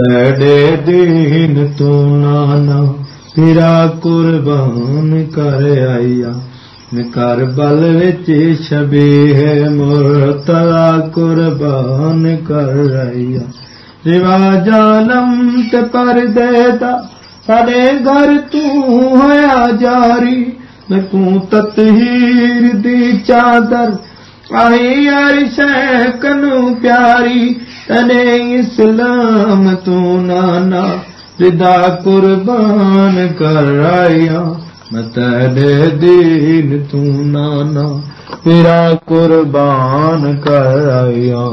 تیرے دین تو نانا تیرا قربان کر آئیا کربل وچ شبی ہے مرتلا قربان کر آئیا سوا جانم تے پر دیتا سارے گھر تو ہویا جاری میں تطہیر دی چادر آئی عرش کنو پیاری تنے اسلام تو نانا، ردا قربان کر آیا میں دین تو نانا تیرا قربان کر آیا